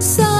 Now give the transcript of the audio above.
So